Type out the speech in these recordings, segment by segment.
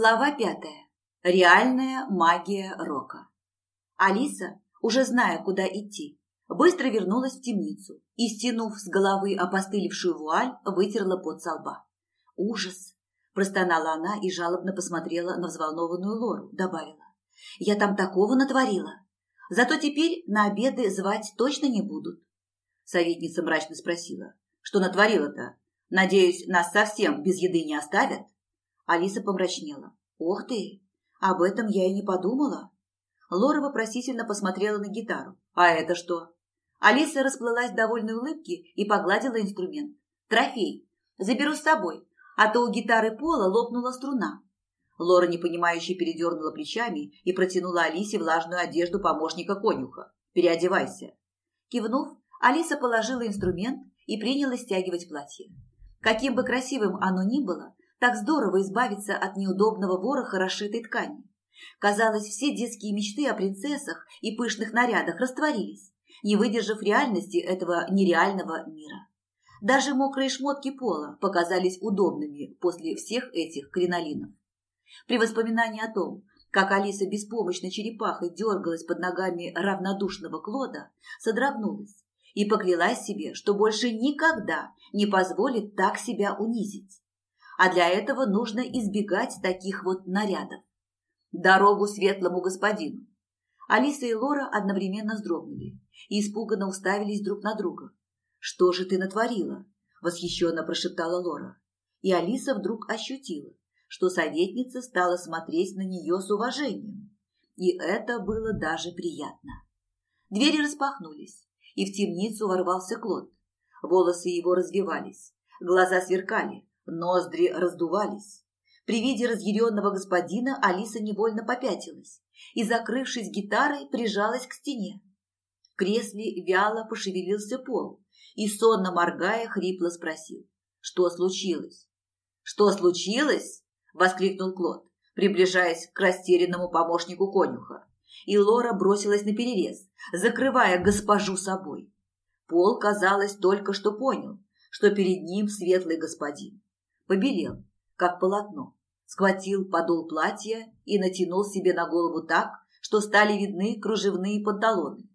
Глава пятая. Реальная магия рока. Алиса, уже зная, куда идти, быстро вернулась в темницу и, стянув с головы опостылевшую вуаль, вытерла пот со лба. «Ужас!» – простонала она и жалобно посмотрела на взволнованную Лору, добавила. «Я там такого натворила. Зато теперь на обеды звать точно не будут». Советница мрачно спросила. «Что натворила-то? Надеюсь, нас совсем без еды не оставят?» Алиса помрачнела. «Ох ты! Об этом я и не подумала». Лора вопросительно посмотрела на гитару. «А это что?» Алиса расплылась в довольной улыбке и погладила инструмент. «Трофей. Заберу с собой, а то у гитары пола лопнула струна». Лора непонимающе передернула плечами и протянула Алисе влажную одежду помощника конюха. «Переодевайся». Кивнув, Алиса положила инструмент и принялась стягивать платье. Каким бы красивым оно ни было, так здорово избавиться от неудобного вороха расшитой ткани. Казалось, все детские мечты о принцессах и пышных нарядах растворились, не выдержав реальности этого нереального мира. Даже мокрые шмотки пола показались удобными после всех этих кринолинов. При воспоминании о том, как Алиса беспомощно черепахой дергалась под ногами равнодушного Клода, содрогнулась и поклялась себе, что больше никогда не позволит так себя унизить а для этого нужно избегать таких вот нарядов. Дорогу светлому господину. Алиса и Лора одновременно вздрогнули и испуганно уставились друг на друга. «Что же ты натворила?» – восхищенно прошептала Лора. И Алиса вдруг ощутила, что советница стала смотреть на нее с уважением. И это было даже приятно. Двери распахнулись, и в темницу ворвался Клод. Волосы его развивались, глаза сверкали, Ноздри раздувались. При виде разъяренного господина Алиса невольно попятилась и, закрывшись гитарой, прижалась к стене. В кресле вяло пошевелился пол и, сонно моргая, хрипло спросил. «Что случилось?» «Что случилось?» – воскликнул Клод, приближаясь к растерянному помощнику конюха. И Лора бросилась на перерез, закрывая госпожу собой. Пол, казалось, только что понял, что перед ним светлый господин побелел, как полотно, схватил подол платья и натянул себе на голову так, что стали видны кружевные панталоны.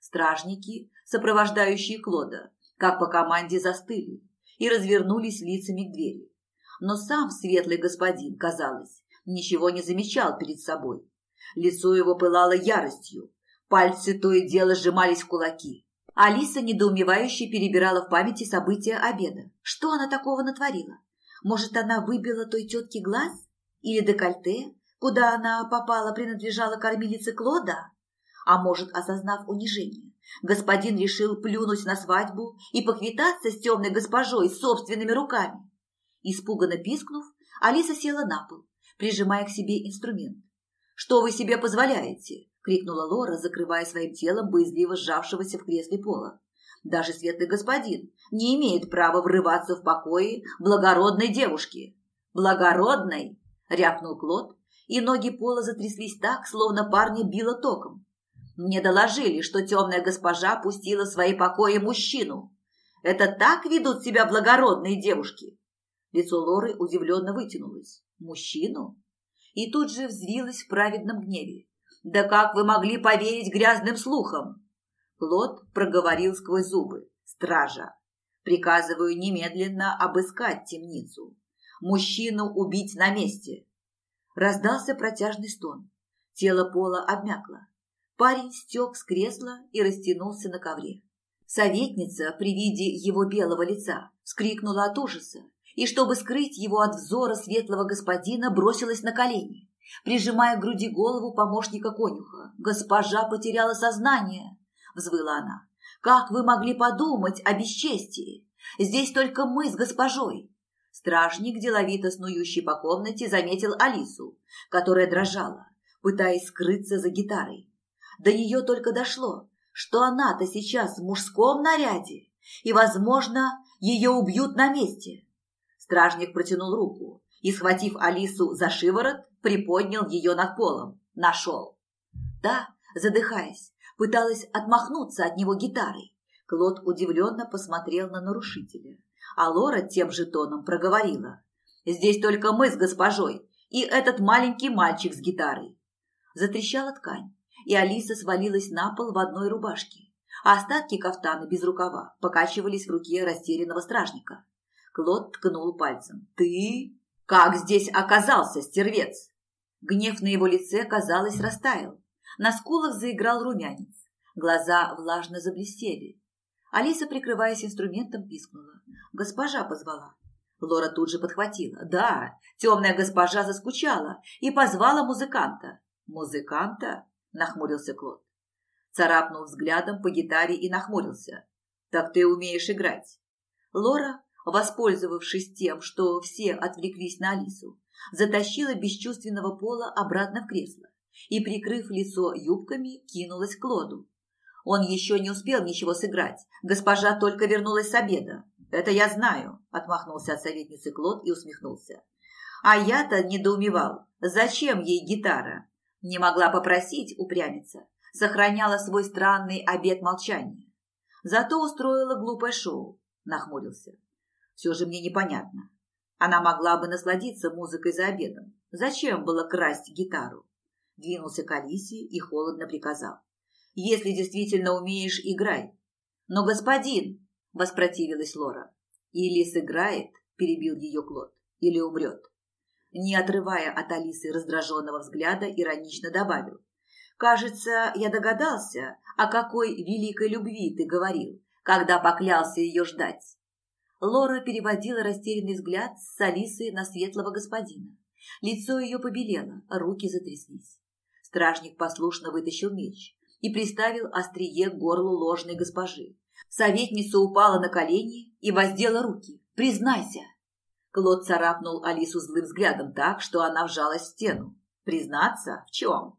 Стражники, сопровождающие Клода, как по команде застыли и развернулись лицами к двери. Но сам светлый господин, казалось, ничего не замечал перед собой. Лицо его пылало яростью, пальцы то и дело сжимались в кулаки. Алиса недоумевающе перебирала в памяти события обеда. Что она такого натворила? Может, она выбила той тетке глаз? Или декольте, куда она попала, принадлежала кормилице Клода? А может, осознав унижение, господин решил плюнуть на свадьбу и поквитаться с темной госпожой собственными руками? Испуганно пискнув, Алиса села на пол, прижимая к себе инструмент. «Что вы себе позволяете?» – крикнула Лора, закрывая своим телом боязливо сжавшегося в кресле пола. Даже светлый господин не имеет права врываться в покои благородной девушки. Благородной, рявкнул Клод, и ноги пола затряслись так, словно парня било током. Мне доложили, что темная госпожа пустила в свои покои мужчину. Это так ведут себя благородные девушки? Лицо Лоры удивленно вытянулось. Мужчину? И тут же взвилась в праведном гневе. Да как вы могли поверить грязным слухам? Клод проговорил сквозь зубы. «Стража! Приказываю немедленно обыскать темницу. Мужчину убить на месте!» Раздался протяжный стон. Тело пола обмякло. Парень стек с кресла и растянулся на ковре. Советница при виде его белого лица вскрикнула от ужаса и, чтобы скрыть его от взора светлого господина, бросилась на колени, прижимая к груди голову помощника конюха. Госпожа потеряла сознание. – взвыла она. «Как вы могли подумать о бесчестии? Здесь только мы с госпожой». Стражник, деловито снующий по комнате, заметил Алису, которая дрожала, пытаясь скрыться за гитарой. До нее только дошло, что она-то сейчас в мужском наряде, и, возможно, ее убьют на месте. Стражник протянул руку и, схватив Алису за шиворот, приподнял ее над полом. Нашел. Да, задыхаясь, пыталась отмахнуться от него гитарой. Клод удивленно посмотрел на нарушителя, а Лора тем же тоном проговорила. «Здесь только мы с госпожой, и этот маленький мальчик с гитарой. Затрещала ткань, и Алиса свалилась на пол в одной рубашке, а остатки кафтана без рукава покачивались в руке растерянного стражника. Клод ткнул пальцем. «Ты? Как здесь оказался, стервец?» Гнев на его лице, казалось, растаял. На скулах заиграл румянец. Глаза влажно заблестели. Алиса, прикрываясь инструментом, пискнула. Госпожа позвала. Лора тут же подхватила. Да, темная госпожа заскучала и позвала музыканта. Музыканта? Нахмурился Клод. Царапнул взглядом по гитаре и нахмурился. Так ты умеешь играть. Лора, воспользовавшись тем, что все отвлеклись на Алису, затащила бесчувственного пола обратно в кресло и, прикрыв лицо юбками, кинулась к Клоду. Он еще не успел ничего сыграть. Госпожа только вернулась с обеда. «Это я знаю», – отмахнулся от советницы Клод и усмехнулся. «А я-то недоумевал, зачем ей гитара? Не могла попросить упрямиться, сохраняла свой странный обет молчания. Зато устроила глупое шоу», – нахмурился. «Все же мне непонятно. Она могла бы насладиться музыкой за обедом. Зачем было красть гитару?» Двинулся к Алисе и холодно приказал. «Если действительно умеешь, играй». «Но, господин!» – воспротивилась Лора. «Или сыграет», – перебил ее Клод, – «или умрет». Не отрывая от Алисы раздраженного взгляда, иронично добавил. «Кажется, я догадался, о какой великой любви ты говорил, когда поклялся ее ждать». Лора переводила растерянный взгляд с Алисы на светлого господина. Лицо ее побелело, руки затряслись. Стражник послушно вытащил меч и приставил острие к горлу ложной госпожи, Советница упала на колени и воздела руки. «Признайся!» Клод царапнул Алису злым взглядом так, что она вжалась в стену. «Признаться? В чем?»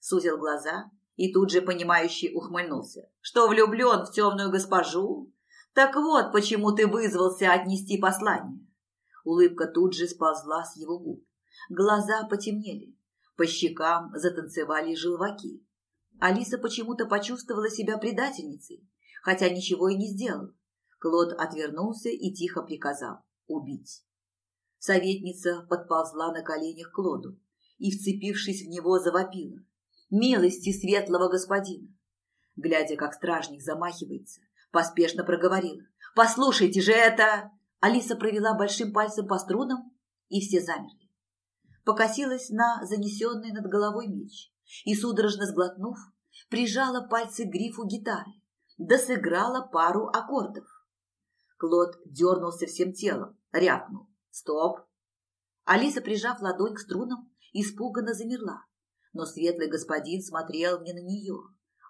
Сузил глаза и тут же понимающий ухмыльнулся. «Что влюблен в темную госпожу? Так вот, почему ты вызвался отнести послание!» Улыбка тут же сползла с его губ. Глаза потемнели. По щекам затанцевали желваки. Алиса почему-то почувствовала себя предательницей хотя ничего и не сделал. Клод отвернулся и тихо приказал «убить». Советница подползла на коленях к Клоду и, вцепившись в него, завопила. «Милости светлого господина!» Глядя, как стражник замахивается, поспешно проговорила. «Послушайте же это!» Алиса провела большим пальцем по струнам, и все замерли. Покосилась на занесенный над головой меч и, судорожно сглотнув, прижала пальцы к грифу гитары да сыграла пару аккордов. Клод дернулся всем телом, рявкнул. «Стоп!» Алиса, прижав ладонь к струнам, испуганно замерла, но светлый господин смотрел не на нее,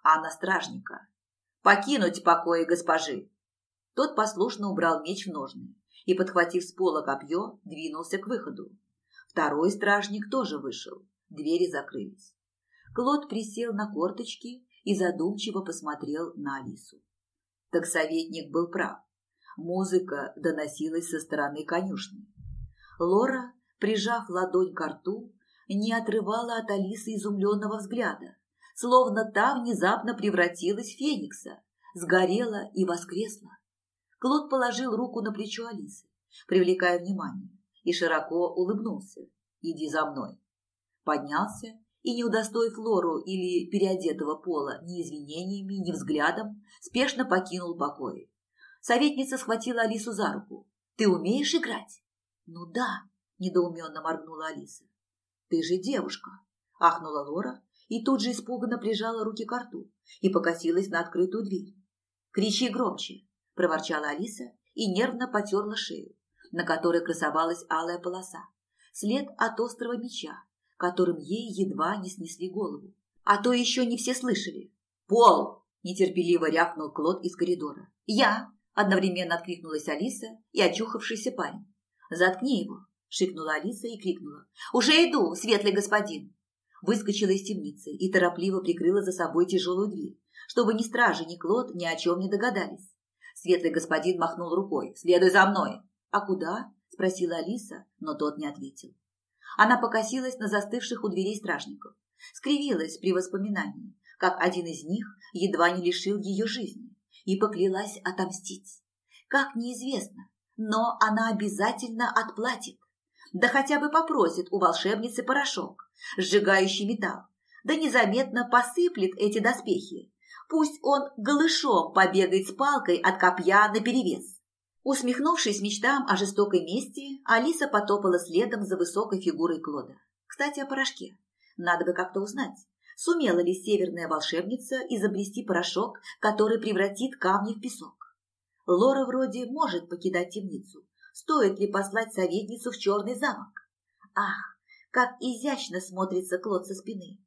а на стражника. «Покинуть покои госпожи!» Тот послушно убрал меч в ножны и, подхватив с пола копье, двинулся к выходу. Второй стражник тоже вышел, двери закрылись. Клод присел на корточки и задумчиво посмотрел на Алису. Так советник был прав. Музыка доносилась со стороны конюшни. Лора, прижав ладонь к рту, не отрывала от Алисы изумленного взгляда, словно та внезапно превратилась в феникса, сгорела и воскресла. Клод положил руку на плечо Алисы, привлекая внимание, и широко улыбнулся. «Иди за мной». Поднялся и, не удостоив Лору или переодетого пола ни извинениями, ни взглядом, спешно покинул покой. Советница схватила Алису за руку. «Ты умеешь играть?» «Ну да», – недоуменно моргнула Алиса. «Ты же девушка», – ахнула Лора и тут же испуганно прижала руки к рту и покосилась на открытую дверь. «Кричи громче», – проворчала Алиса и нервно потерла шею, на которой красовалась алая полоса, след от острого меча, которым ей едва не снесли голову. А то еще не все слышали. «Пол!» – нетерпеливо рявкнул Клод из коридора. «Я!» – одновременно откликнулась Алиса и очухавшийся парень. «Заткни его!» – шикнула Алиса и крикнула. «Уже иду, светлый господин!» Выскочила из темницы и торопливо прикрыла за собой тяжелую дверь, чтобы ни стражи, ни Клод ни о чем не догадались. Светлый господин махнул рукой. «Следуй за мной!» «А куда?» – спросила Алиса, но тот не ответил. Она покосилась на застывших у дверей стражников, скривилась при воспоминании, как один из них едва не лишил ее жизни, и поклялась отомстить. Как неизвестно, но она обязательно отплатит. Да хотя бы попросит у волшебницы порошок, сжигающий металл, да незаметно посыплет эти доспехи. Пусть он голышом побегает с палкой от копья наперевес. Усмехнувшись мечтам о жестокой мести, Алиса потопала следом за высокой фигурой Клода. Кстати, о порошке. Надо бы как-то узнать, сумела ли северная волшебница изобрести порошок, который превратит камни в песок. Лора вроде может покидать темницу. Стоит ли послать советницу в черный замок? Ах, как изящно смотрится Клод со спины.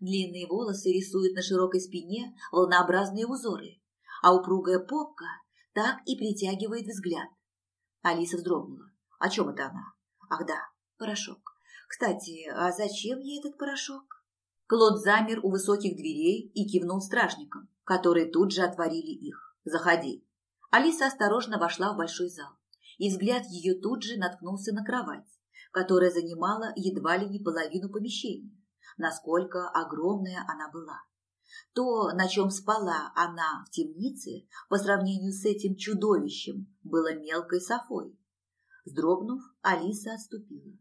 Длинные волосы рисуют на широкой спине волнообразные узоры, а упругая попка так и притягивает взгляд. Алиса вздрогнула. О чем это она? Ах да, порошок. Кстати, а зачем ей этот порошок? Клод замер у высоких дверей и кивнул стражникам, которые тут же отворили их. «Заходи». Алиса осторожно вошла в большой зал, и взгляд ее тут же наткнулся на кровать, которая занимала едва ли не половину помещения насколько огромная она была. То, на чем спала она в темнице, по сравнению с этим чудовищем, было мелкой софой. Вздрогнув, Алиса отступила.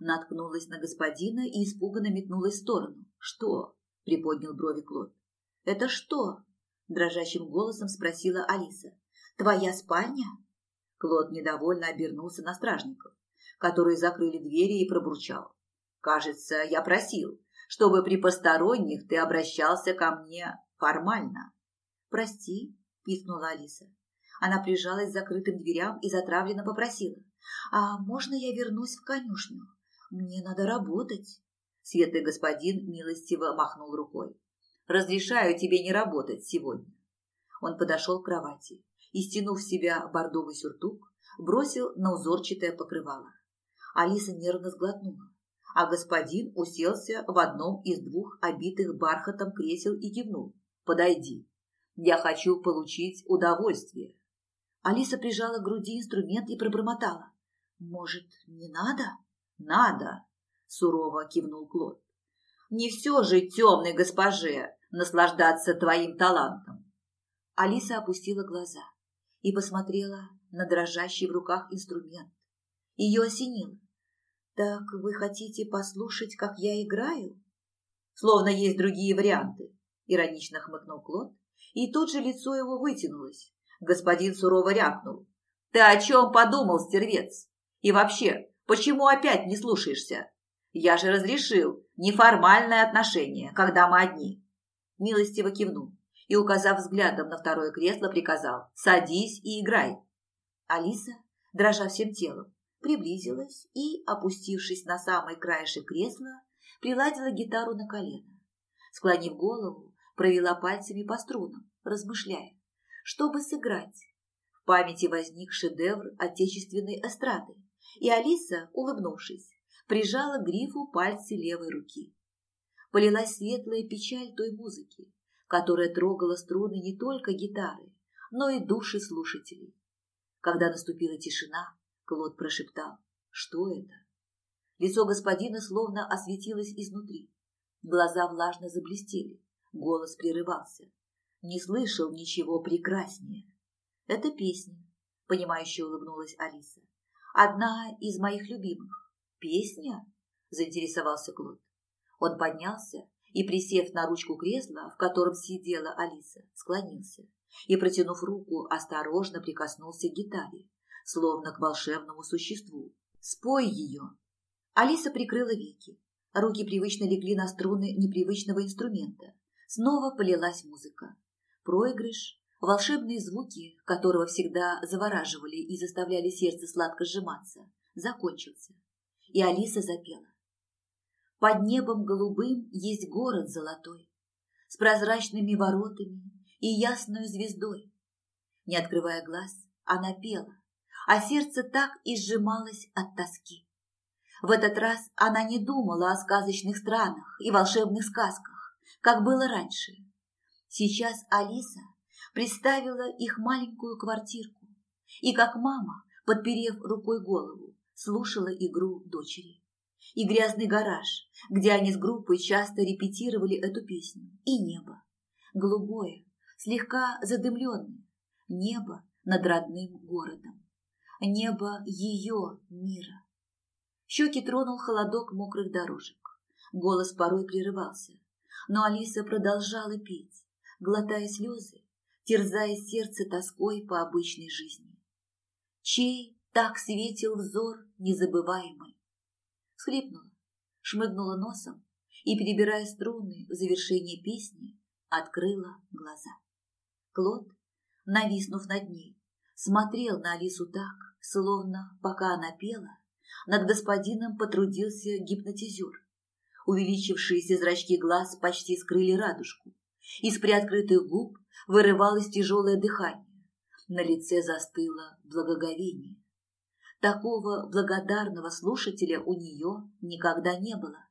Наткнулась на господина и испуганно метнулась в сторону. «Что?» – приподнял брови Клод. «Это что?» – дрожащим голосом спросила Алиса. «Твоя спальня?» Клод недовольно обернулся на стражников, которые закрыли двери и пробурчал. «Кажется, я просил, чтобы при посторонних ты обращался ко мне формально. Прости, пискнула Алиса. Она прижалась к закрытым дверям и затравленно попросила. «А можно я вернусь в конюшню? Мне надо работать». Светлый господин милостиво махнул рукой. «Разрешаю тебе не работать сегодня». Он подошел к кровати и, стянув в себя бордовый сюртук, бросил на узорчатое покрывало. Алиса нервно сглотнула а господин уселся в одном из двух обитых бархатом кресел и кивнул. «Подойди. Я хочу получить удовольствие». Алиса прижала к груди инструмент и пробормотала. «Может, не надо?» «Надо», — сурово кивнул Клод. «Не все же темной госпоже наслаждаться твоим талантом». Алиса опустила глаза и посмотрела на дрожащий в руках инструмент. Ее осенило. «Так вы хотите послушать, как я играю?» «Словно есть другие варианты», — иронично хмыкнул Клод, и тут же лицо его вытянулось. Господин сурово рякнул. «Ты о чем подумал, стервец? И вообще, почему опять не слушаешься? Я же разрешил неформальное отношение, когда мы одни». Милостиво кивнул и, указав взглядом на второе кресло, приказал «Садись и играй». Алиса, дрожа всем телом, приблизилась и, опустившись на самый краешек кресла, приладила гитару на колено. Склонив голову, провела пальцами по струнам, размышляя, чтобы сыграть. В памяти возник шедевр отечественной эстрады, и Алиса, улыбнувшись, прижала к грифу пальцы левой руки. Полилась светлая печаль той музыки, которая трогала струны не только гитары, но и души слушателей. Когда наступила тишина, Клод прошептал. Что это? Лицо господина словно осветилось изнутри. Глаза влажно заблестели. Голос прерывался. Не слышал ничего прекраснее. Это песня, понимающе улыбнулась Алиса. Одна из моих любимых. Песня? Заинтересовался Клод. Он поднялся и, присев на ручку кресла, в котором сидела Алиса, склонился и, протянув руку, осторожно прикоснулся к гитаре, словно к волшебному существу. «Спой ее!» Алиса прикрыла веки. Руки привычно легли на струны непривычного инструмента. Снова полилась музыка. Проигрыш, волшебные звуки, которого всегда завораживали и заставляли сердце сладко сжиматься, закончился. И Алиса запела. Под небом голубым есть город золотой, с прозрачными воротами и ясной звездой. Не открывая глаз, она пела, а сердце так и сжималось от тоски. В этот раз она не думала о сказочных странах и волшебных сказках, как было раньше. Сейчас Алиса представила их маленькую квартирку и, как мама, подперев рукой голову, слушала игру дочери. И грязный гараж, где они с группой часто репетировали эту песню, и небо, голубое, слегка задымленное, небо над родным городом небо ее мира. Щеки тронул холодок мокрых дорожек. Голос порой прерывался, но Алиса продолжала петь, глотая слезы, терзая сердце тоской по обычной жизни. Чей так светил взор незабываемый? Схлипнула, шмыгнула носом и, перебирая струны в завершение песни, открыла глаза. Клод, нависнув над ней, смотрел на Алису так, словно, пока она пела, над господином потрудился гипнотизер. Увеличившиеся зрачки глаз почти скрыли радужку. Из приоткрытых губ вырывалось тяжелое дыхание. На лице застыло благоговение. Такого благодарного слушателя у нее никогда не было.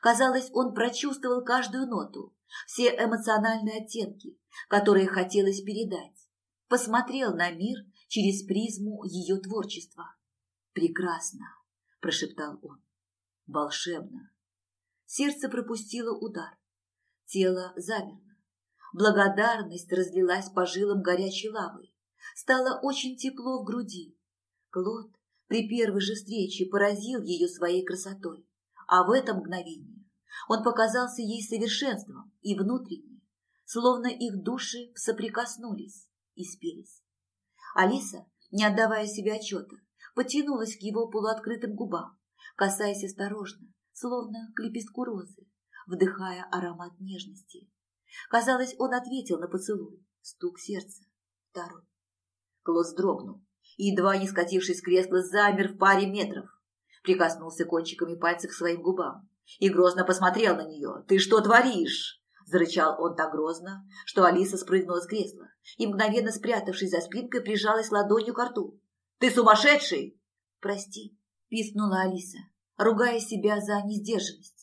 Казалось, он прочувствовал каждую ноту, все эмоциональные оттенки, которые хотелось передать. Посмотрел на мир через призму ее творчества. «Прекрасно!» – прошептал он. «Волшебно!» Сердце пропустило удар. Тело замерло. Благодарность разлилась по жилам горячей лавой. Стало очень тепло в груди. Клод при первой же встрече поразил ее своей красотой, а в это мгновение он показался ей совершенством и внутренне, словно их души соприкоснулись и спелись. Алиса, не отдавая себе отчета, потянулась к его полуоткрытым губам, касаясь осторожно, словно к лепестку розы, вдыхая аромат нежности. Казалось, он ответил на поцелуй, стук сердца, второй. Клод дрогнул едва не скатившись с кресла, замер в паре метров. Прикоснулся кончиками пальцев к своим губам и грозно посмотрел на нее. «Ты что творишь?» Зарычал он так грозно, что Алиса спрыгнула с кресла и, мгновенно спрятавшись за спинкой, прижалась ладонью к рту. «Ты сумасшедший!» «Прости», – пискнула Алиса, ругая себя за несдержанность.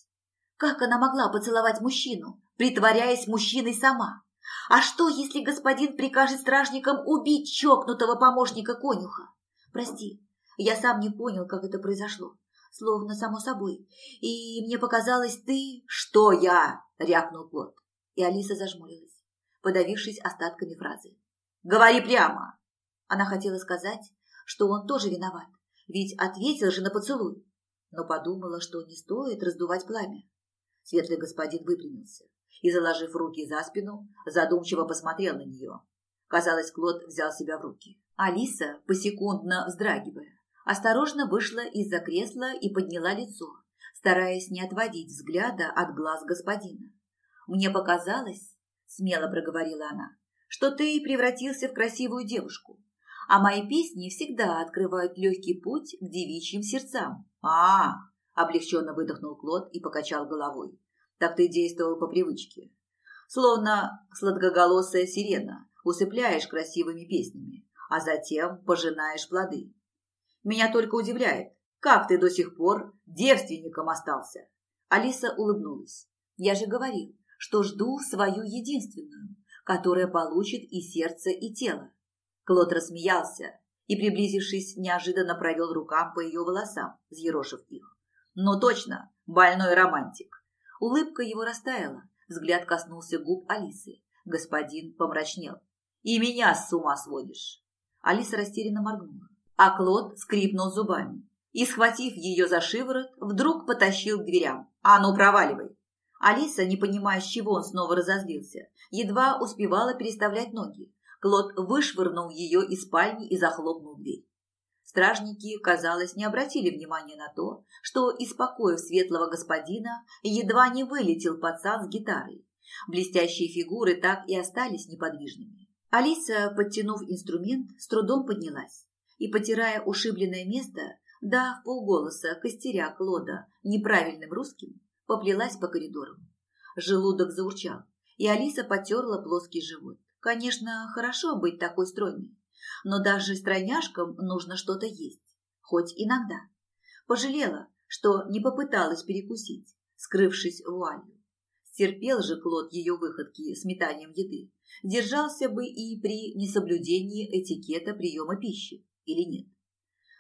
Как она могла поцеловать мужчину, притворяясь мужчиной сама? А что, если господин прикажет стражникам убить чокнутого помощника конюха? Прости, я сам не понял, как это произошло. Словно само собой. И мне показалось, ты... Что я? Рякнул Клод. И Алиса зажмурилась, подавившись остатками фразы. Говори прямо. Она хотела сказать, что он тоже виноват, ведь ответил же на поцелуй. Но подумала, что не стоит раздувать пламя. Светлый господин выпрямился и, заложив руки за спину, задумчиво посмотрел на нее. Казалось, Клод взял себя в руки. Алиса, посекундно вздрагивая, осторожно вышла из-за кресла и подняла лицо, стараясь не отводить взгляда от глаз господина. «Мне показалось, — смело проговорила она, — что ты превратился в красивую девушку, а мои песни всегда открывают легкий путь к девичьим сердцам». «А, -а, -а облегченно выдохнул Клод и покачал головой. Так ты действовал по привычке. Словно сладкоголосая сирена, усыпляешь красивыми песнями, а затем пожинаешь плоды. Меня только удивляет, как ты до сих пор девственником остался. Алиса улыбнулась. Я же говорил, что жду свою единственную, которая получит и сердце, и тело. Клод рассмеялся и, приблизившись, неожиданно провел рукам по ее волосам, взъерошив их. Ну точно, больной романтик. Улыбка его растаяла, взгляд коснулся губ Алисы. Господин помрачнел. «И меня с ума сводишь!» Алиса растерянно моргнула, а Клод скрипнул зубами и, схватив ее за шиворот, вдруг потащил к дверям. «А ну, проваливай!» Алиса, не понимая, с чего он снова разозлился, едва успевала переставлять ноги. Клод вышвырнул ее из спальни и захлопнул дверь. Стражники, казалось, не обратили внимания на то, что из покоев светлого господина едва не вылетел пацан с гитарой. Блестящие фигуры так и остались неподвижными. Алиса, подтянув инструмент, с трудом поднялась и, потирая ушибленное место, да в полголоса костеря Клода неправильным русским, поплелась по коридору. Желудок заурчал, и Алиса потерла плоский живот. Конечно, хорошо быть такой стройной, но даже стройняшкам нужно что-то есть, хоть иногда. Пожалела, что не попыталась перекусить, скрывшись вуалью. Стерпел же Клод ее выходки с метанием еды, держался бы и при несоблюдении этикета приема пищи, или нет.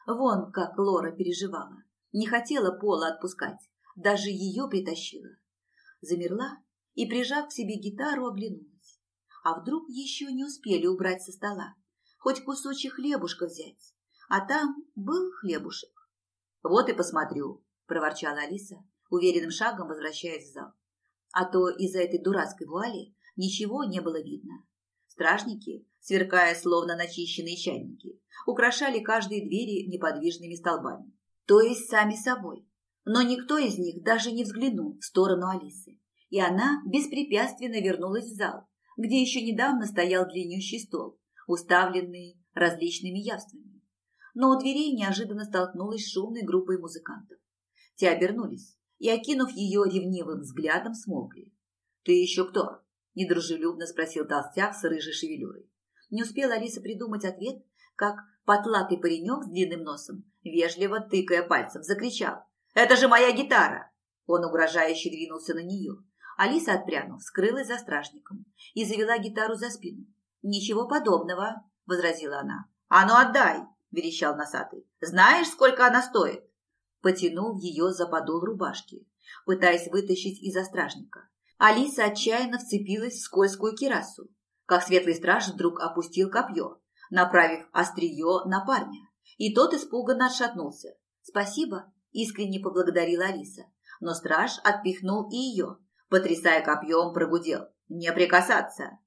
Вон как Лора переживала, не хотела Пола отпускать, даже ее притащила. Замерла и, прижав к себе гитару, оглянулась. А вдруг еще не успели убрать со стола? хоть кусочек хлебушка взять. А там был хлебушек. Вот и посмотрю, проворчала Алиса, уверенным шагом возвращаясь в зал. А то из-за этой дурацкой вуали ничего не было видно. Стражники, сверкая словно начищенные чайники, украшали каждые двери неподвижными столбами, то есть сами собой. Но никто из них даже не взглянул в сторону Алисы, и она беспрепятственно вернулась в зал, где еще недавно стоял длиннющий стол, уставленный различными явствами. Но у дверей неожиданно столкнулась с шумной группой музыкантов. Те обернулись и, окинув ее ревнивым взглядом, смолкли. «Ты еще кто?» – недружелюбно спросил толстяк с рыжей шевелюрой. Не успела Алиса придумать ответ, как потлатый паренек с длинным носом, вежливо тыкая пальцем, закричал. «Это же моя гитара!» Он угрожающе двинулся на нее. Алиса, отпрянув, скрылась за стражником и завела гитару за спину. «Ничего подобного», – возразила она. «А ну отдай!» – верещал носатый. «Знаешь, сколько она стоит?» Потянул ее за подол рубашки, пытаясь вытащить из-за стражника. Алиса отчаянно вцепилась в скользкую кирасу, как светлый страж вдруг опустил копье, направив острие на парня, и тот испуганно отшатнулся. «Спасибо», – искренне поблагодарила Алиса, но страж отпихнул и ее, потрясая копьем, прогудел. «Не прикасаться!»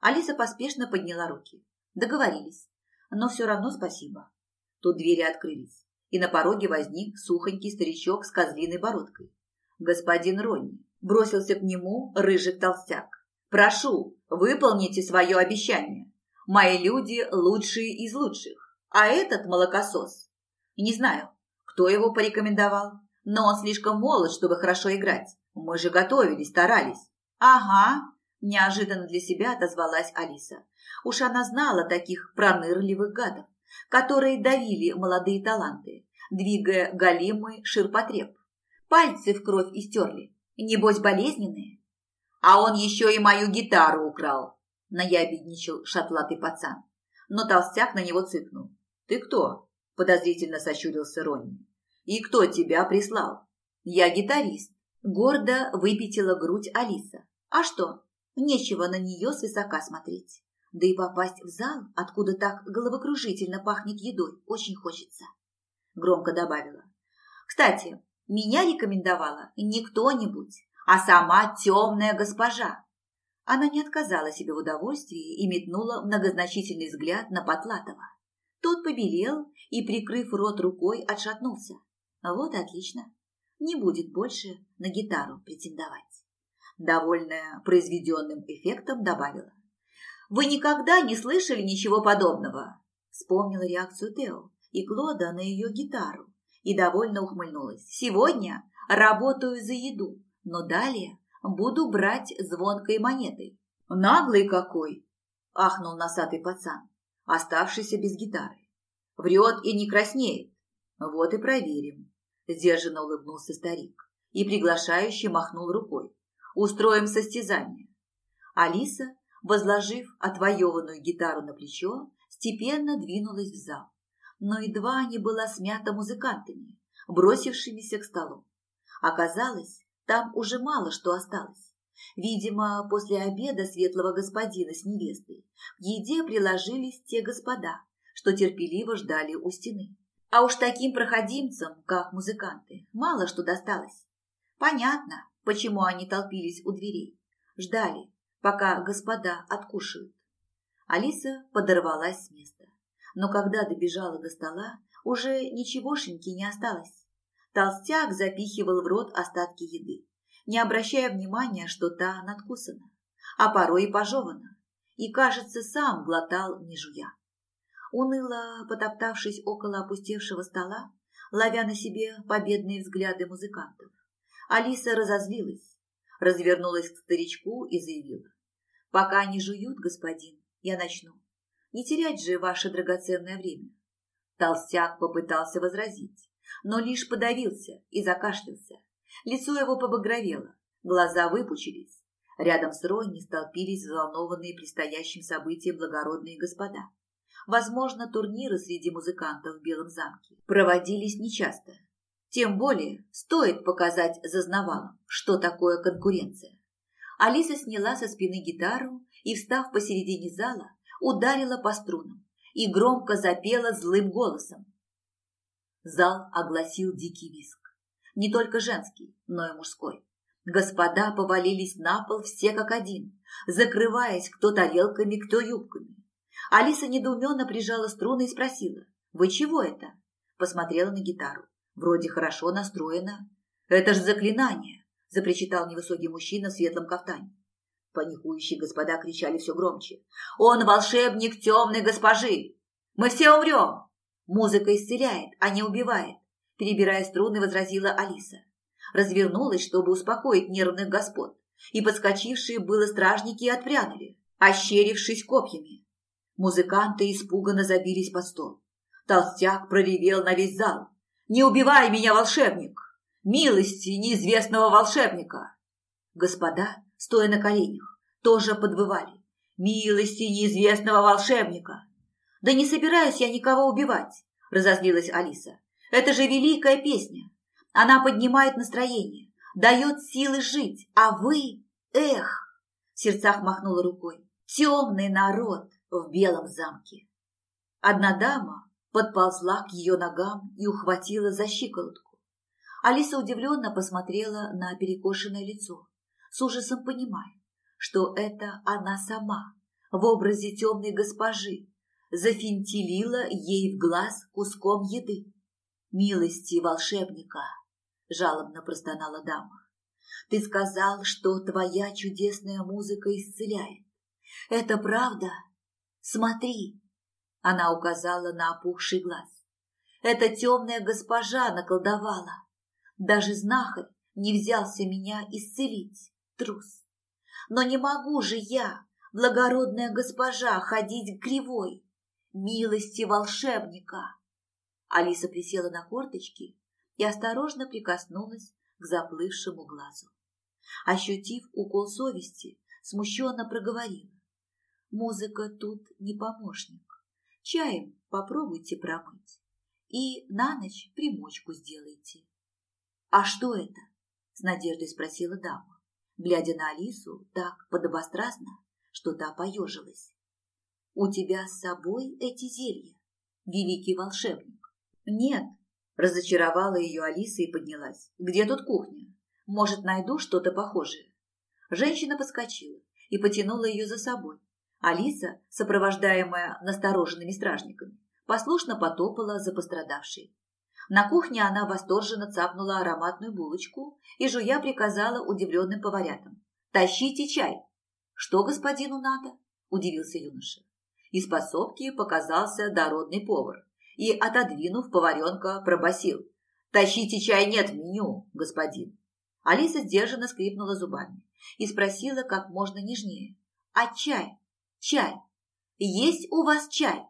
Алиса поспешно подняла руки. Договорились. Но все равно спасибо. Тут двери открылись, и на пороге возник сухонький старичок с козлиной бородкой. Господин Ронни бросился к нему рыжий толстяк. «Прошу, выполните свое обещание. Мои люди лучшие из лучших, а этот молокосос. Не знаю, кто его порекомендовал, но он слишком молод, чтобы хорошо играть. Мы же готовились, старались». «Ага», Неожиданно для себя отозвалась Алиса. Уж она знала таких пронырливых гадов, которые давили молодые таланты, двигая голимый ширпотреб. Пальцы в кровь истерли, небось болезненные. А он еще и мою гитару украл, наябедничал шатлатый пацан. Но толстяк на него цыкнул. «Ты кто?» – подозрительно сощурился Ронни. «И кто тебя прислал?» «Я гитарист», – гордо выпятила грудь Алиса. «А что, Нечего на нее свысока смотреть. Да и попасть в зал, откуда так головокружительно пахнет едой, очень хочется. Громко добавила. Кстати, меня рекомендовала не кто-нибудь, а сама темная госпожа. Она не отказала себе в удовольствии и метнула многозначительный взгляд на Потлатова. Тот побелел и, прикрыв рот рукой, отшатнулся. Вот отлично. Не будет больше на гитару претендовать довольная произведенным эффектом, добавила. «Вы никогда не слышали ничего подобного?» Вспомнила реакцию Тео и Клода на ее гитару и довольно ухмыльнулась. «Сегодня работаю за еду, но далее буду брать звонкой монетой». «Наглый какой!» – ахнул носатый пацан, оставшийся без гитары. «Врет и не краснеет. Вот и проверим», – сдержанно улыбнулся старик и приглашающе махнул рукой. Устроим состязание. Алиса, возложив отвоеванную гитару на плечо, степенно двинулась в зал, но едва не была смята музыкантами, бросившимися к столу. Оказалось, там уже мало что осталось. Видимо, после обеда светлого господина с невестой к еде приложились те господа, что терпеливо ждали у стены. А уж таким проходимцам, как музыканты, мало что досталось. Понятно, почему они толпились у дверей. Ждали, пока господа откушают. Алиса подорвалась с места. Но когда добежала до стола, уже ничегошеньки не осталось. Толстяк запихивал в рот остатки еды, не обращая внимания, что та надкусана, а порой и пожевана, и, кажется, сам глотал, не жуя. Уныло потоптавшись около опустевшего стола, ловя на себе победные взгляды музыкантов, Алиса разозлилась, развернулась к старичку и заявила. «Пока они жуют, господин, я начну. Не терять же ваше драгоценное время». Толстяк попытался возразить, но лишь подавился и закашлялся. Лицо его побагровело, глаза выпучились. Рядом с Ронни столпились взволнованные предстоящим событием благородные господа. Возможно, турниры среди музыкантов в Белом замке проводились нечасто, тем более стоит показать зазнавалам, что такое конкуренция. Алиса сняла со спины гитару и, встав посередине зала, ударила по струнам и громко запела злым голосом. Зал огласил дикий виск. Не только женский, но и мужской. Господа повалились на пол все как один, закрываясь кто тарелками, кто юбками. Алиса недоуменно прижала струны и спросила, «Вы чего это?» Посмотрела на гитару. Вроде хорошо настроена. «Это ж заклинание!» – запричитал невысокий мужчина в светлом кафтане. Паникующие господа кричали все громче. «Он волшебник темной госпожи! Мы все умрем!» «Музыка исцеляет, а не убивает!» Перебирая струны, возразила Алиса. Развернулась, чтобы успокоить нервных господ, и подскочившие было стражники отпрянули, ощерившись копьями. Музыканты испуганно забились под стол. Толстяк проревел на весь зал. «Не убивай меня, волшебник! Милости неизвестного волшебника!» Господа, стоя на коленях, тоже подвывали. «Милости неизвестного волшебника!» «Да не собираюсь я никого убивать!» – разозлилась Алиса. «Это же великая песня! Она поднимает настроение, дает силы жить, а вы... Эх!» В сердцах махнула рукой. «Темный народ!» В белом замке. Одна дама подползла к ее ногам и ухватила за щиколотку. Алиса удивленно посмотрела на перекошенное лицо, с ужасом понимая, что это она сама в образе темной госпожи зафинтилила ей в глаз куском еды. «Милости волшебника!» – жалобно простонала дама. «Ты сказал, что твоя чудесная музыка исцеляет. Это правда?» Смотри!» Она указала на опухший глаз. «Эта темная госпожа наколдовала. Даже знахарь не взялся меня исцелить, трус. Но не могу же я, благородная госпожа, ходить кривой. Милости волшебника!» Алиса присела на корточки и осторожно прикоснулась к заплывшему глазу. Ощутив укол совести, смущенно проговорила. Музыка тут не помощник. Чаем попробуйте промыть. И на ночь примочку сделайте. А что это? С надеждой спросила дама, глядя на Алису так подобострастно, что та поежилась. У тебя с собой эти зелья, великий волшебник? Нет, разочаровала ее Алиса и поднялась. Где тут кухня? Может, найду что-то похожее? Женщина подскочила и потянула ее за собой. Алиса, сопровождаемая настороженными стражниками, послушно потопала за пострадавшей. На кухне она восторженно цапнула ароматную булочку и, жуя, приказала удивленным поварятам. «Тащите чай!» «Что господину надо?» – удивился юноша. Из подсобки показался дородный повар и, отодвинув поваренка, пробасил. «Тащите чай нет в меню, господин!» Алиса сдержанно скрипнула зубами и спросила как можно нежнее. «А чай Чай. Есть у вас чай?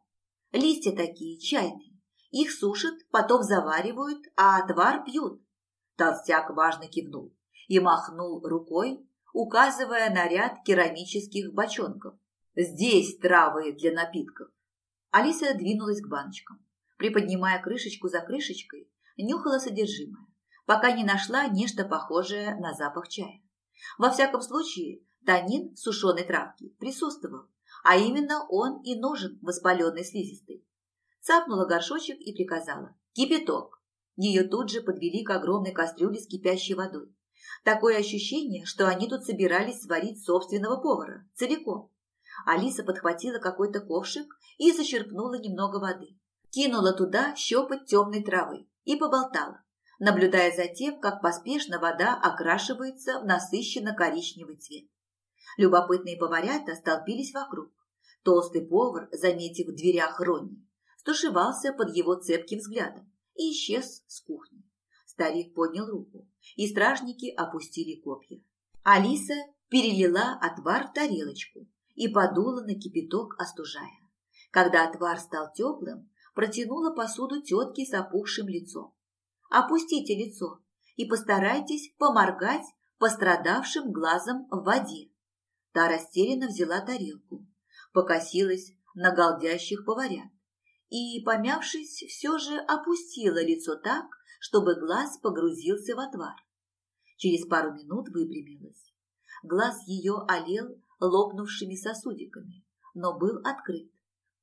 Листья такие, чайные. Их сушат, потом заваривают, а отвар пьют. Толстяк важно кивнул и махнул рукой, указывая на ряд керамических бочонков. Здесь травы для напитков. Алиса двинулась к баночкам. Приподнимая крышечку за крышечкой, нюхала содержимое, пока не нашла нечто похожее на запах чая. Во всяком случае, танин сушеной травки присутствовал, а именно он и нужен воспаленной слизистой. Цапнула горшочек и приказала «Кипяток». Ее тут же подвели к огромной кастрюле с кипящей водой. Такое ощущение, что они тут собирались сварить собственного повара, целиком. Алиса подхватила какой-то ковшик и зачерпнула немного воды. Кинула туда щепоть темной травы и поболтала, наблюдая за тем, как поспешно вода окрашивается в насыщенно-коричневый цвет. Любопытные поварята столпились вокруг. Толстый повар, заметив в дверях Ронни, стушевался под его цепким взглядом и исчез с кухни. Старик поднял руку, и стражники опустили копья. Алиса перелила отвар в тарелочку и подула на кипяток, остужая. Когда отвар стал теплым, протянула посуду тетке с опухшим лицом. «Опустите лицо и постарайтесь поморгать пострадавшим глазом в воде. Та растерянно взяла тарелку, покосилась на голдящих поварят и, помявшись, все же опустила лицо так, чтобы глаз погрузился в отвар. Через пару минут выпрямилась. Глаз ее олел лопнувшими сосудиками, но был открыт,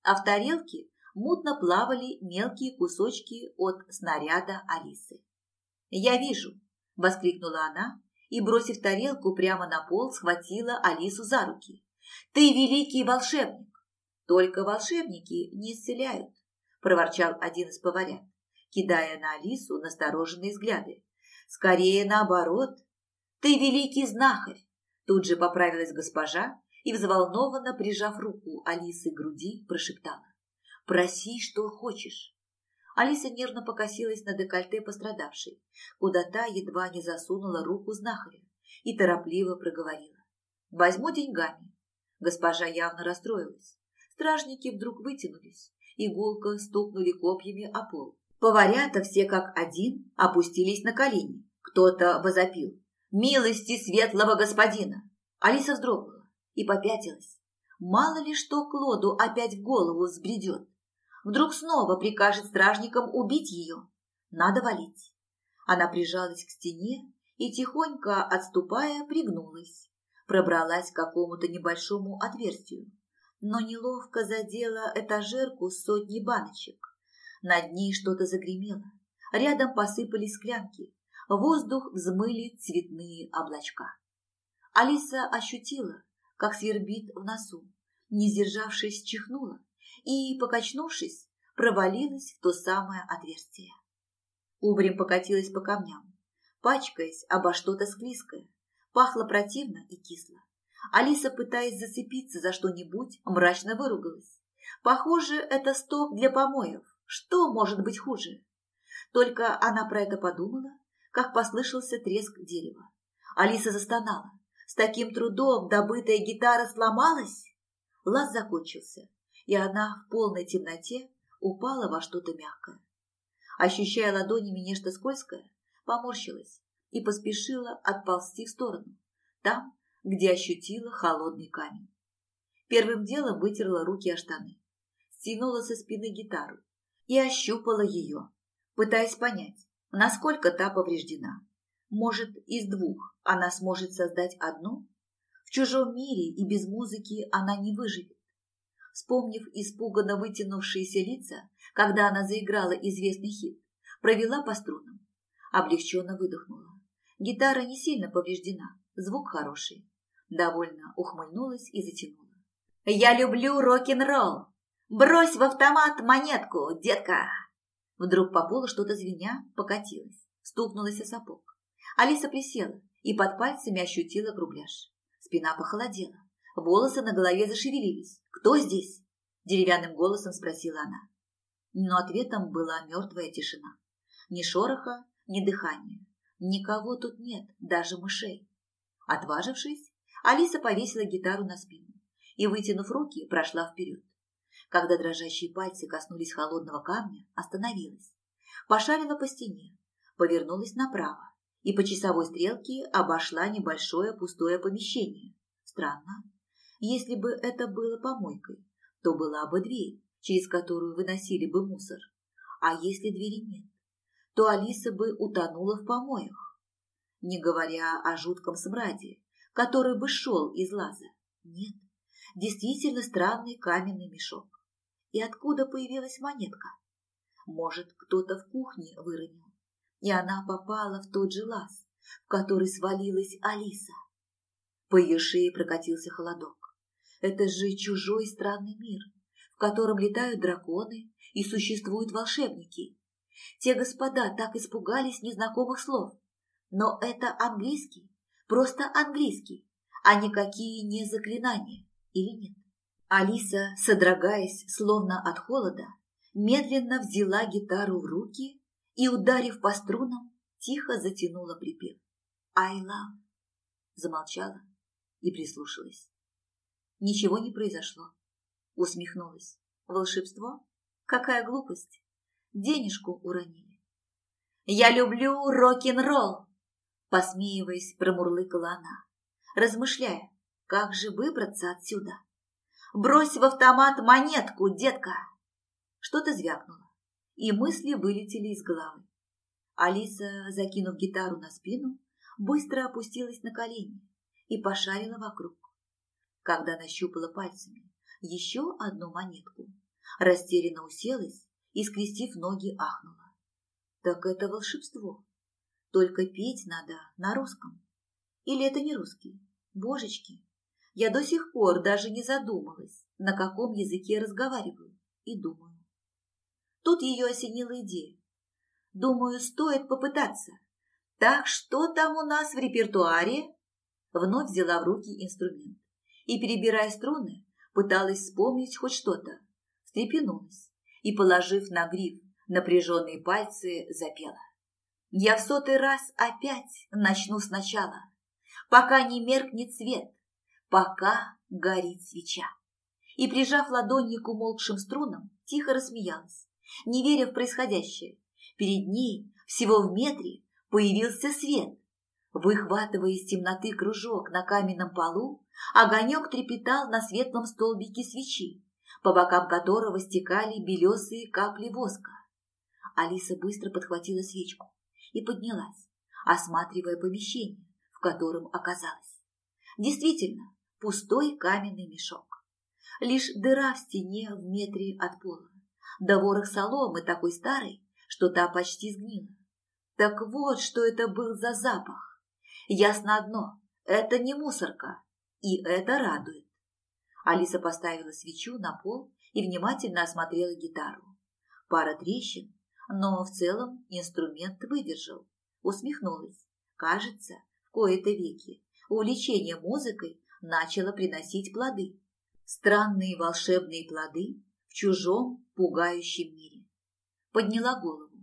а в тарелке мутно плавали мелкие кусочки от снаряда Алисы. «Я вижу!» – воскликнула она и, бросив тарелку прямо на пол, схватила Алису за руки. «Ты великий волшебник!» «Только волшебники не исцеляют», – проворчал один из поварят, кидая на Алису настороженные взгляды. «Скорее наоборот. Ты великий знахарь!» Тут же поправилась госпожа и, взволнованно прижав руку Алисы к груди, прошептала. «Проси, что хочешь». Алиса нервно покосилась на декольте пострадавшей, куда та едва не засунула руку знахаря и торопливо проговорила. «Возьму деньгами». Госпожа явно расстроилась. Стражники вдруг вытянулись, игулка стукнули копьями о пол. Поварята все как один опустились на колени. Кто-то возопил. «Милости светлого господина!» Алиса вздрогнула и попятилась. Мало ли что Клоду опять в голову взбредет. Вдруг снова прикажет стражникам убить ее. Надо валить. Она прижалась к стене и, тихонько отступая, пригнулась. Пробралась к какому-то небольшому отверстию, но неловко задела этажерку сотни баночек. Над ней что-то загремело. Рядом посыпались склянки. воздух взмыли цветные облачка. Алиса ощутила, как свербит в носу. Не сдержавшись, чихнула и, покачнувшись, провалилась в то самое отверстие. Убрем покатилась по камням, пачкаясь обо что-то склизкое. Пахло противно и кисло. Алиса, пытаясь зацепиться за что-нибудь, мрачно выругалась. Похоже, это стоп для помоев. Что может быть хуже? Только она про это подумала, как послышался треск дерева. Алиса застонала. С таким трудом добытая гитара сломалась. Лаз закончился, и она в полной темноте упала во что-то мягкое. Ощущая ладонями нечто скользкое, поморщилась и поспешила отползти в сторону, там, где ощутила холодный камень. Первым делом вытерла руки о штаны, стянула со спины гитару и ощупала ее, пытаясь понять, насколько та повреждена. Может, из двух она сможет создать одну? В чужом мире и без музыки она не выживет. Вспомнив испуганно вытянувшиеся лица, когда она заиграла известный хит, провела по струнам. Облегченно выдохнула. Гитара не сильно повреждена, звук хороший. Довольно ухмыльнулась и затянула. «Я люблю рок-н-ролл! Брось в автомат монетку, детка!» Вдруг по полу что-то звеня покатилось, стукнулось о сапог. Алиса присела и под пальцами ощутила кругляш. Спина похолодела, волосы на голове зашевелились. «Кто здесь?» – деревянным голосом спросила она. Но ответом была мертвая тишина. Ни шороха, ни дыхания. Никого тут нет, даже мышей. Отважившись, Алиса повесила гитару на спину и, вытянув руки, прошла вперед. Когда дрожащие пальцы коснулись холодного камня, остановилась. Пошарила по стене, повернулась направо и по часовой стрелке обошла небольшое пустое помещение. Странно, если бы это было помойкой, то была бы дверь, через которую выносили бы мусор. А если двери нет, то Алиса бы утонула в помоях. Не говоря о жутком смраде, который бы шел из лаза. Нет, действительно странный каменный мешок. И откуда появилась монетка? Может, кто-то в кухне выронил, и она попала в тот же лаз, в который свалилась Алиса. По ее шее прокатился холодок. Это же чужой странный мир, в котором летают драконы и существуют волшебники. Те господа так испугались незнакомых слов. Но это английский, просто английский, а никакие не заклинания, или нет? Алиса, содрогаясь, словно от холода, медленно взяла гитару в руки и, ударив по струнам, тихо затянула припев. «I love». Замолчала и прислушалась. Ничего не произошло. Усмехнулась. Волшебство? Какая глупость. Денежку уронили. «Я люблю рок-н-ролл!» Посмеиваясь, промурлыкала она, размышляя, как же выбраться отсюда. «Брось в автомат монетку, детка!» Что-то звякнуло, и мысли вылетели из головы. Алиса, закинув гитару на спину, быстро опустилась на колени и пошарила вокруг. Когда нащупала пальцами еще одну монетку, растерянно уселась и, скрестив ноги, ахнула. Так это волшебство. Только петь надо на русском. Или это не русский? Божечки, я до сих пор даже не задумалась, на каком языке разговариваю и думаю. Тут ее осенила идея. Думаю, стоит попытаться. Так что там у нас в репертуаре? Вновь взяла в руки инструмент и, перебирая струны, пыталась вспомнить хоть что-то. Встрепенулась и, положив на гриф напряженные пальцы, запела. Я в сотый раз опять начну сначала, пока не меркнет свет, пока горит свеча. И, прижав ладони к умолкшим струнам, тихо рассмеялась, не веря в происходящее. Перед ней, всего в метре, появился свет. Выхватывая из темноты кружок на каменном полу, огонек трепетал на светлом столбике свечи, по бокам которого стекали белесые капли воска. Алиса быстро подхватила свечку и поднялась, осматривая помещение, в котором оказалась. Действительно, пустой каменный мешок. Лишь дыра в стене в метре от пола. Да ворох соломы такой старый, что та почти сгнила. Так вот, что это был за запах. Ясно одно, это не мусорка, и это радует. Алиса поставила свечу на пол и внимательно осмотрела гитару. Пара трещин, но в целом инструмент выдержал. Усмехнулась. Кажется, в кои-то веки увлечение музыкой начало приносить плоды. Странные волшебные плоды в чужом пугающем мире. Подняла голову,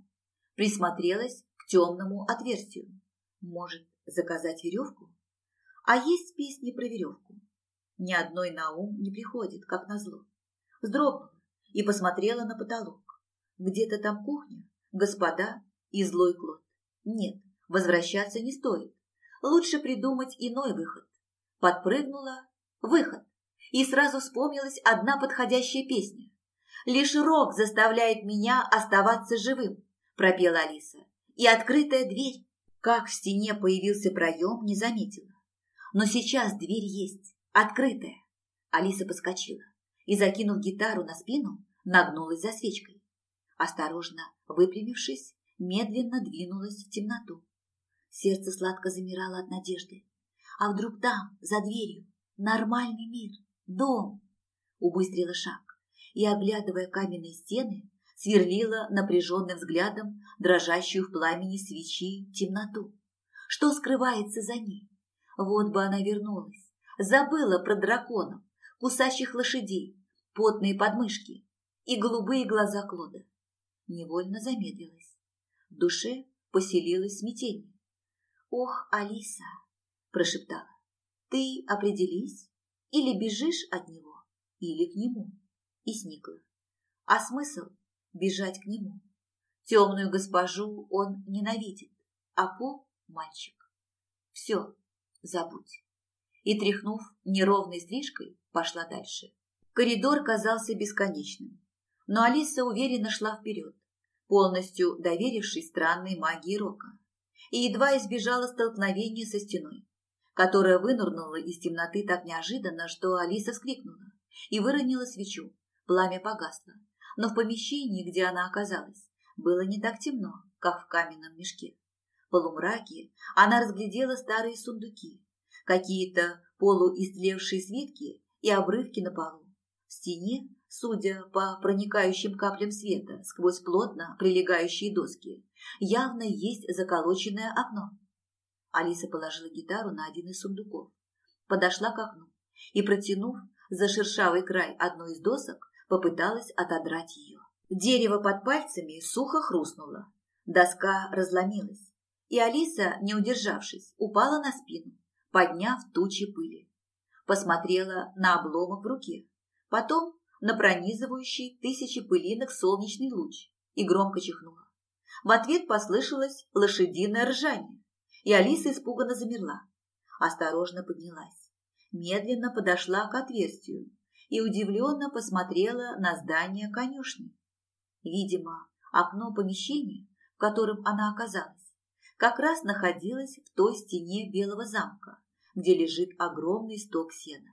присмотрелась к темному отверстию. Может, заказать веревку? А есть песни про веревку? Ни одной на ум не приходит, как назло. Вздрогнула и посмотрела на потолок. Где-то там кухня, господа и злой клод. Нет, возвращаться не стоит. Лучше придумать иной выход подпрыгнула «Выход!» и сразу вспомнилась одна подходящая песня. «Лишь рок заставляет меня оставаться живым», – пропела Алиса. И открытая дверь, как в стене появился проем, не заметила. Но сейчас дверь есть, открытая. Алиса подскочила и, закинув гитару на спину, нагнулась за свечкой. Осторожно выпрямившись, медленно двинулась в темноту. Сердце сладко замирало от надежды. А вдруг там, за дверью, нормальный мир, дом? Убыстрила шаг и, оглядывая каменные стены, сверлила напряженным взглядом дрожащую в пламени свечи темноту. Что скрывается за ней? Вот бы она вернулась, забыла про драконов, кусающих лошадей, потные подмышки и голубые глаза Клода. Невольно замедлилась. В душе поселилось смятение. Ох, Алиса, прошептала. Ты определись, или бежишь от него, или к нему. И сникла. А смысл бежать к нему? Темную госпожу он ненавидит, а Пол – мальчик. Все, забудь. И, тряхнув неровной стрижкой, пошла дальше. Коридор казался бесконечным, но Алиса уверенно шла вперед, полностью доверившись странной магии Рока, и едва избежала столкновения со стеной которая вынырнула из темноты так неожиданно, что Алиса вскрикнула и выронила свечу. Пламя погасло, но в помещении, где она оказалась, было не так темно, как в каменном мешке. Полумраке она разглядела старые сундуки, какие-то полуистлевшие свитки и обрывки на полу. В стене, судя по проникающим каплям света сквозь плотно прилегающие доски, явно есть заколоченное окно. Алиса положила гитару на один из сундуков, подошла к окну и, протянув за шершавый край одну из досок, попыталась отодрать ее. Дерево под пальцами сухо хрустнуло, доска разломилась, и Алиса, не удержавшись, упала на спину, подняв тучи пыли. Посмотрела на обломок в руке, потом на пронизывающий тысячи пылинок солнечный луч и громко чихнула. В ответ послышалось лошадиное ржание и Алиса испуганно замерла. Осторожно поднялась, медленно подошла к отверстию и удивленно посмотрела на здание конюшни. Видимо, окно помещения, в котором она оказалась, как раз находилось в той стене белого замка, где лежит огромный сток сена.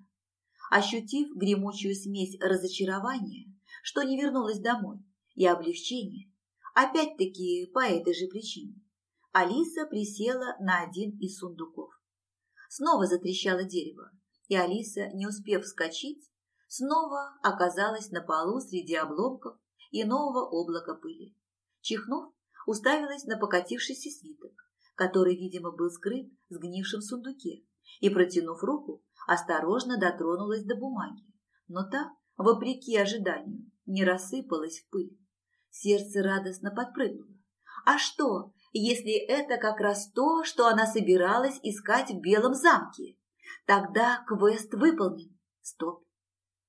Ощутив гремучую смесь разочарования, что не вернулась домой, и облегчение, опять-таки по этой же причине. Алиса присела на один из сундуков. Снова затрещало дерево, и Алиса, не успев вскочить, снова оказалась на полу среди обломков и нового облака пыли. Чихнув, уставилась на покатившийся свиток, который, видимо, был скрыт в сгнившем сундуке, и, протянув руку, осторожно дотронулась до бумаги, но та, вопреки ожиданию, не рассыпалась в пыль. Сердце радостно подпрыгнуло. А что, если это как раз то, что она собиралась искать в Белом замке? Тогда квест выполнен. Стоп.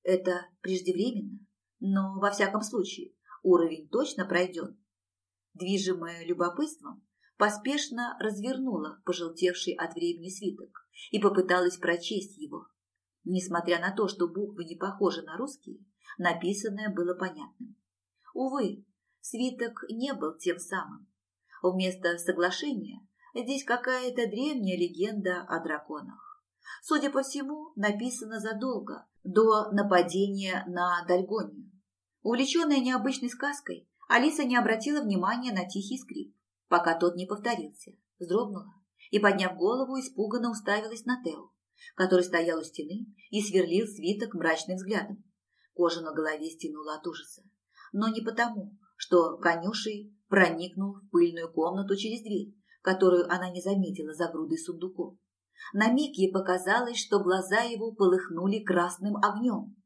Это преждевременно, но во всяком случае уровень точно пройден. Движимая любопытством, поспешно развернула пожелтевший от времени свиток и попыталась прочесть его. Несмотря на то, что буквы не похожи на русские, написанное было понятным. Увы, свиток не был тем самым. Вместо соглашения здесь какая-то древняя легенда о драконах. Судя по всему, написано задолго до нападения на Дальгонию. Увлеченная необычной сказкой, Алиса не обратила внимания на тихий скрип, пока тот не повторился, вздрогнула и, подняв голову, испуганно уставилась на Тео, который стоял у стены и сверлил свиток мрачным взглядом. Кожа на голове стянула от ужаса, но не потому, что конюшей проникнул в пыльную комнату через дверь, которую она не заметила за грудой сундуков. На миг ей показалось, что глаза его полыхнули красным огнем.